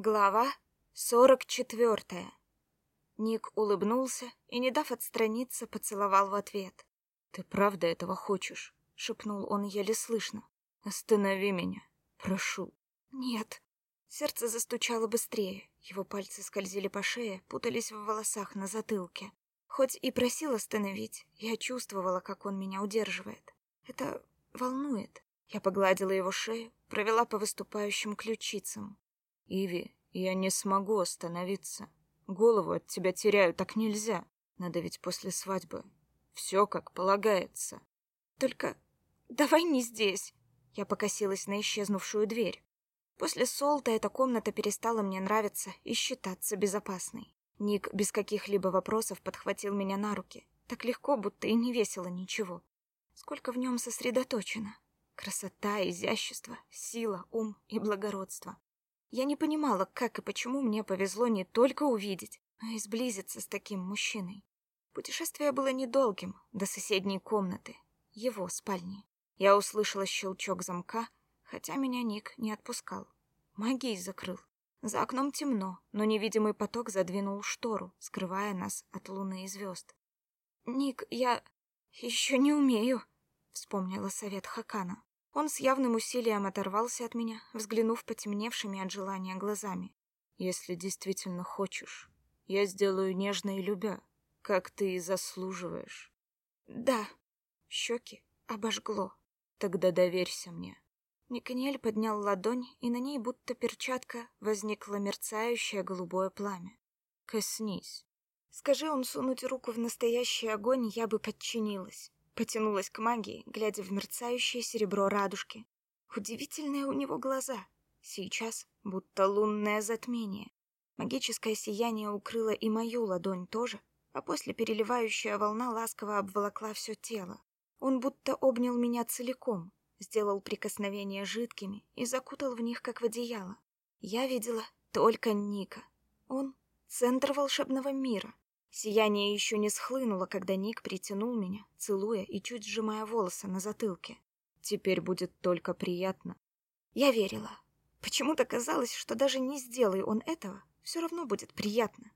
Глава сорок четвертая. Ник улыбнулся и, не дав отстраниться, поцеловал в ответ. «Ты правда этого хочешь?» — шепнул он еле слышно. «Останови меня, прошу». «Нет». Сердце застучало быстрее, его пальцы скользили по шее, путались в волосах на затылке. Хоть и просил остановить, я чувствовала, как он меня удерживает. Это волнует. Я погладила его шею, провела по выступающим ключицам. Иви, я не смогу остановиться. Голову от тебя теряю, так нельзя. Надо ведь после свадьбы. Все как полагается. Только давай не здесь. Я покосилась на исчезнувшую дверь. После Солта эта комната перестала мне нравиться и считаться безопасной. Ник без каких-либо вопросов подхватил меня на руки. Так легко, будто и не весело ничего. Сколько в нем сосредоточено. Красота, изящество, сила, ум и благородство. Я не понимала, как и почему мне повезло не только увидеть, а и сблизиться с таким мужчиной. Путешествие было недолгим, до соседней комнаты, его спальни. Я услышала щелчок замка, хотя меня Ник не отпускал. Магией закрыл. За окном темно, но невидимый поток задвинул штору, скрывая нас от луны и звезд. «Ник, я еще не умею», — вспомнила совет Хакана. Он с явным усилием оторвался от меня, взглянув потемневшими от желания глазами. «Если действительно хочешь, я сделаю нежно и любя, как ты и заслуживаешь». «Да». Щеки обожгло. «Тогда доверься мне». Никаниэль поднял ладонь, и на ней, будто перчатка, возникло мерцающее голубое пламя. «Коснись». Скажи он сунуть руку в настоящий огонь, я бы подчинилась. Потянулась к магии, глядя в мерцающее серебро радужки. Удивительные у него глаза. Сейчас будто лунное затмение. Магическое сияние укрыло и мою ладонь тоже, а после переливающая волна ласково обволокла все тело. Он будто обнял меня целиком, сделал прикосновения жидкими и закутал в них, как в одеяло. Я видела только Ника. Он — центр волшебного мира, Сияние еще не схлынуло, когда Ник притянул меня, целуя и чуть сжимая волосы на затылке. Теперь будет только приятно. Я верила. Почему-то казалось, что даже не сделай он этого, все равно будет приятно.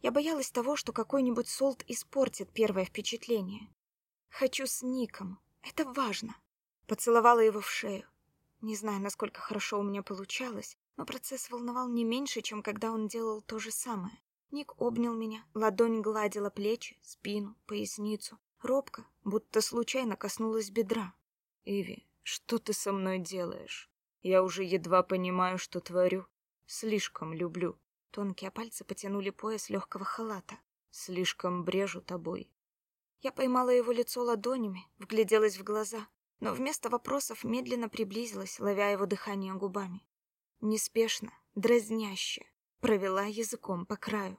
Я боялась того, что какой-нибудь солд испортит первое впечатление. Хочу с Ником. Это важно. Поцеловала его в шею. Не знаю, насколько хорошо у меня получалось, но процесс волновал не меньше, чем когда он делал то же самое. Ник обнял меня, ладонь гладила плечи, спину, поясницу. Робко, будто случайно коснулась бедра. «Иви, что ты со мной делаешь? Я уже едва понимаю, что творю. Слишком люблю». Тонкие пальцы потянули пояс легкого халата. «Слишком брежу тобой». Я поймала его лицо ладонями, вгляделась в глаза, но вместо вопросов медленно приблизилась, ловя его дыхание губами. Неспешно, дразняще, провела языком по краю.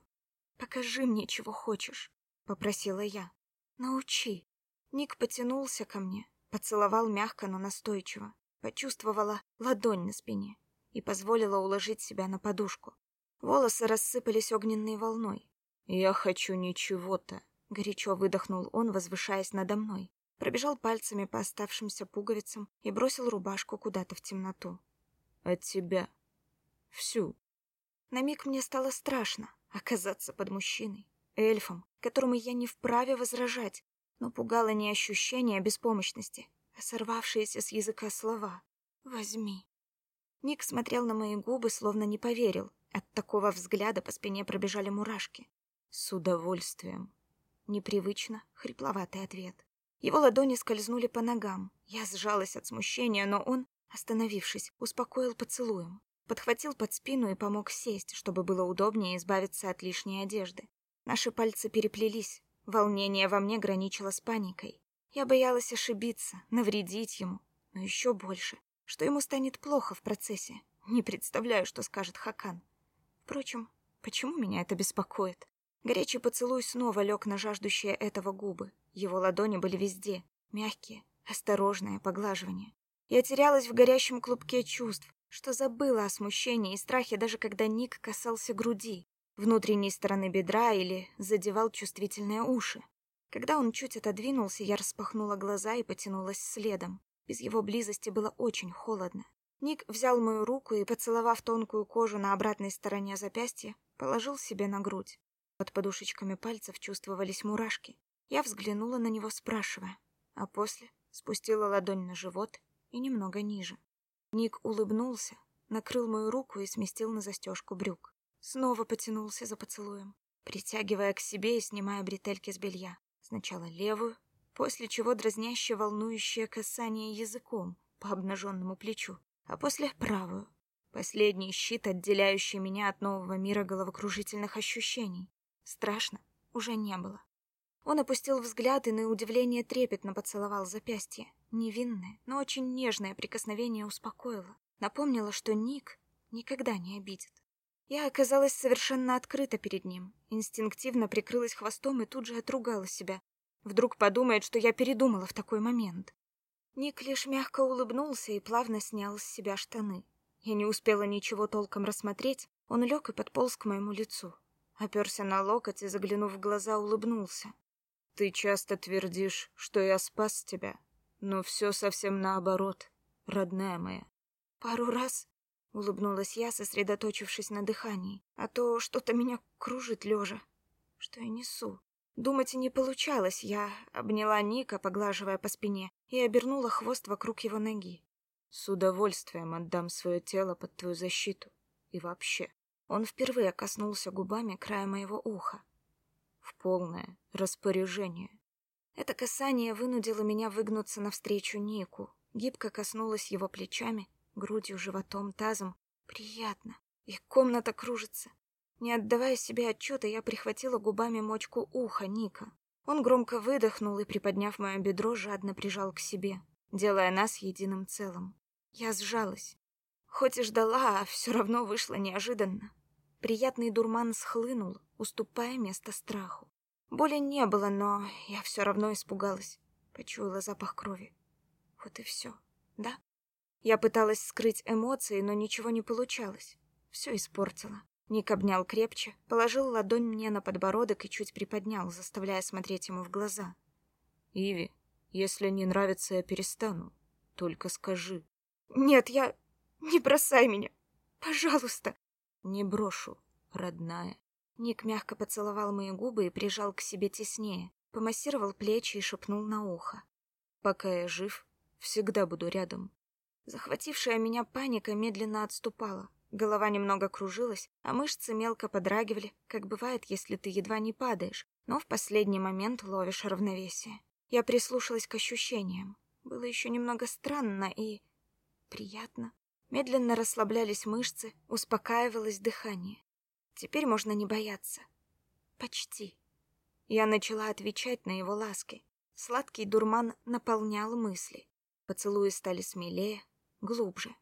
«Покажи мне, чего хочешь», — попросила я. «Научи». Ник потянулся ко мне, поцеловал мягко, но настойчиво. Почувствовала ладонь на спине и позволила уложить себя на подушку. Волосы рассыпались огненной волной. «Я хочу ничего-то», — горячо выдохнул он, возвышаясь надо мной. Пробежал пальцами по оставшимся пуговицам и бросил рубашку куда-то в темноту. «От тебя. Всю». На миг мне стало страшно, оказаться под мужчиной, эльфом, которому я не вправе возражать, но пугало не ощущение беспомощности, а сорвавшиеся с языка слова «возьми». Ник смотрел на мои губы, словно не поверил. От такого взгляда по спине пробежали мурашки. «С удовольствием». Непривычно, хрипловатый ответ. Его ладони скользнули по ногам. Я сжалась от смущения, но он, остановившись, успокоил поцелуем. Подхватил под спину и помог сесть, чтобы было удобнее избавиться от лишней одежды. Наши пальцы переплелись. Волнение во мне граничило с паникой. Я боялась ошибиться, навредить ему, но еще больше, что ему станет плохо в процессе. Не представляю, что скажет Хакан. Впрочем, почему меня это беспокоит? Горячий поцелуй снова лег на жаждущие этого губы. Его ладони были везде, мягкие, осторожное поглаживание. Я терялась в горящем клубке чувств, что забыла о смущении и страхе, даже когда Ник касался груди, внутренней стороны бедра или задевал чувствительные уши. Когда он чуть отодвинулся, я распахнула глаза и потянулась следом. Без его близости было очень холодно. Ник взял мою руку и, поцеловав тонкую кожу на обратной стороне запястья, положил себе на грудь. Под подушечками пальцев чувствовались мурашки. Я взглянула на него, спрашивая, а после спустила ладонь на живот и немного ниже. Ник улыбнулся, накрыл мою руку и сместил на застежку брюк. Снова потянулся за поцелуем, притягивая к себе и снимая бретельки с белья. Сначала левую, после чего дразняще волнующее касание языком по обнаженному плечу, а после правую. Последний щит, отделяющий меня от нового мира головокружительных ощущений. Страшно уже не было. Он опустил взгляд и на удивление трепетно поцеловал запястье. Невинное, но очень нежное прикосновение успокоило. Напомнило, что Ник никогда не обидит. Я оказалась совершенно открыта перед ним, инстинктивно прикрылась хвостом и тут же отругала себя. Вдруг подумает, что я передумала в такой момент. Ник лишь мягко улыбнулся и плавно снял с себя штаны. Я не успела ничего толком рассмотреть, он лег и подполз к моему лицу. Оперся на локоть и, заглянув в глаза, улыбнулся. Ты часто твердишь, что я спас тебя, но все совсем наоборот, родная моя. Пару раз улыбнулась я, сосредоточившись на дыхании, а то что-то меня кружит лежа. Что я несу? Думать не получалось. Я обняла Ника, поглаживая по спине, и обернула хвост вокруг его ноги. С удовольствием отдам свое тело под твою защиту. И вообще, он впервые коснулся губами края моего уха, в полное распоряжение. Это касание вынудило меня выгнуться навстречу Нику, гибко коснулась его плечами, грудью, животом, тазом. Приятно. И комната кружится. Не отдавая себе отчета, я прихватила губами мочку уха Ника. Он громко выдохнул и, приподняв мое бедро, жадно прижал к себе, делая нас единым целым. Я сжалась. Хоть и ждала, а все равно вышло неожиданно. Приятный дурман схлынул, уступая место страху. Боли не было, но я все равно испугалась. Почуяла запах крови. Вот и все, да? Я пыталась скрыть эмоции, но ничего не получалось. Все испортила. Ник обнял крепче, положил ладонь мне на подбородок и чуть приподнял, заставляя смотреть ему в глаза. «Иви, если не нравится, я перестану. Только скажи». «Нет, я... Не бросай меня. Пожалуйста». «Не брошу, родная». Ник мягко поцеловал мои губы и прижал к себе теснее, помассировал плечи и шепнул на ухо. «Пока я жив, всегда буду рядом». Захватившая меня паника медленно отступала. Голова немного кружилась, а мышцы мелко подрагивали, как бывает, если ты едва не падаешь, но в последний момент ловишь равновесие. Я прислушалась к ощущениям. Было еще немного странно и... приятно. Медленно расслаблялись мышцы, успокаивалось дыхание. Теперь можно не бояться. Почти. Я начала отвечать на его ласки. Сладкий дурман наполнял мысли. Поцелуи стали смелее, глубже.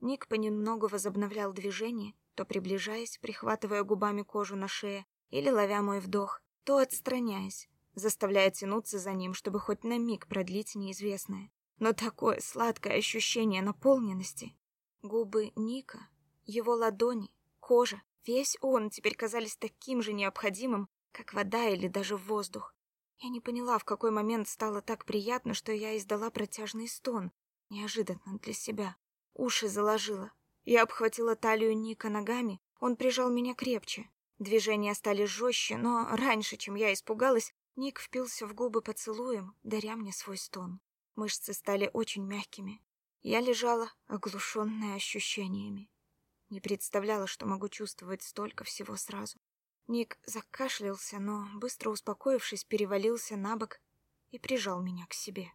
Ник понемногу возобновлял движение, то приближаясь, прихватывая губами кожу на шее, или ловя мой вдох, то отстраняясь, заставляя тянуться за ним, чтобы хоть на миг продлить неизвестное. Но такое сладкое ощущение наполненности. Губы Ника, его ладони, кожа, весь он теперь казались таким же необходимым, как вода или даже воздух. Я не поняла, в какой момент стало так приятно, что я издала протяжный стон, неожиданно для себя. Уши заложила. Я обхватила талию Ника ногами, он прижал меня крепче. Движения стали жестче, но раньше, чем я испугалась, Ник впился в губы поцелуем, даря мне свой стон. Мышцы стали очень мягкими. Я лежала, оглушенная ощущениями. Не представляла, что могу чувствовать столько всего сразу. Ник закашлялся, но, быстро успокоившись, перевалился на бок и прижал меня к себе.